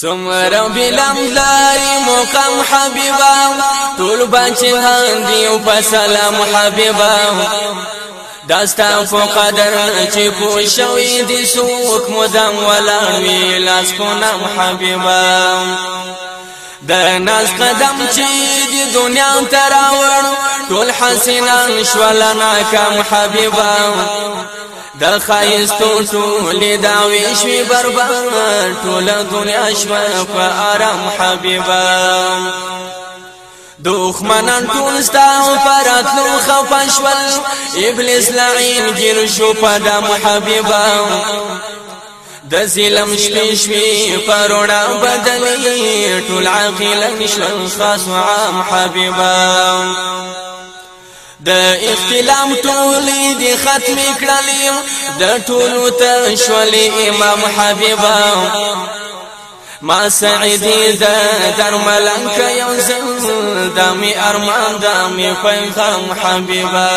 سمر بلم لاري مقام حبيبا ټول بچان دی په سلام حبيبا داستا په قدر چې کو شوي دي سوک مدام ولا وی لاس کو نام حبيبا د ناز قدم چې د دنیا تراوړ ټول حسینا شول ناکام حبیبا د خایستو ټول دا ویشوي بربر ټول دنیا شول په آرام حبیبا دخمنان ټول ستاو پراتلو خفشول ابلیس لعین ګیر شو په دم حبیبا د ظلم شپې شپې پرونا بدلې ټول عاقل شل خاص عام حبيبا د اختلام ټولې د ختم کړلې د ټول ته شولې امام حبیبا ما سعيد ذا در ملنك يوزن دامي ارمان دامي پیغام حبيبا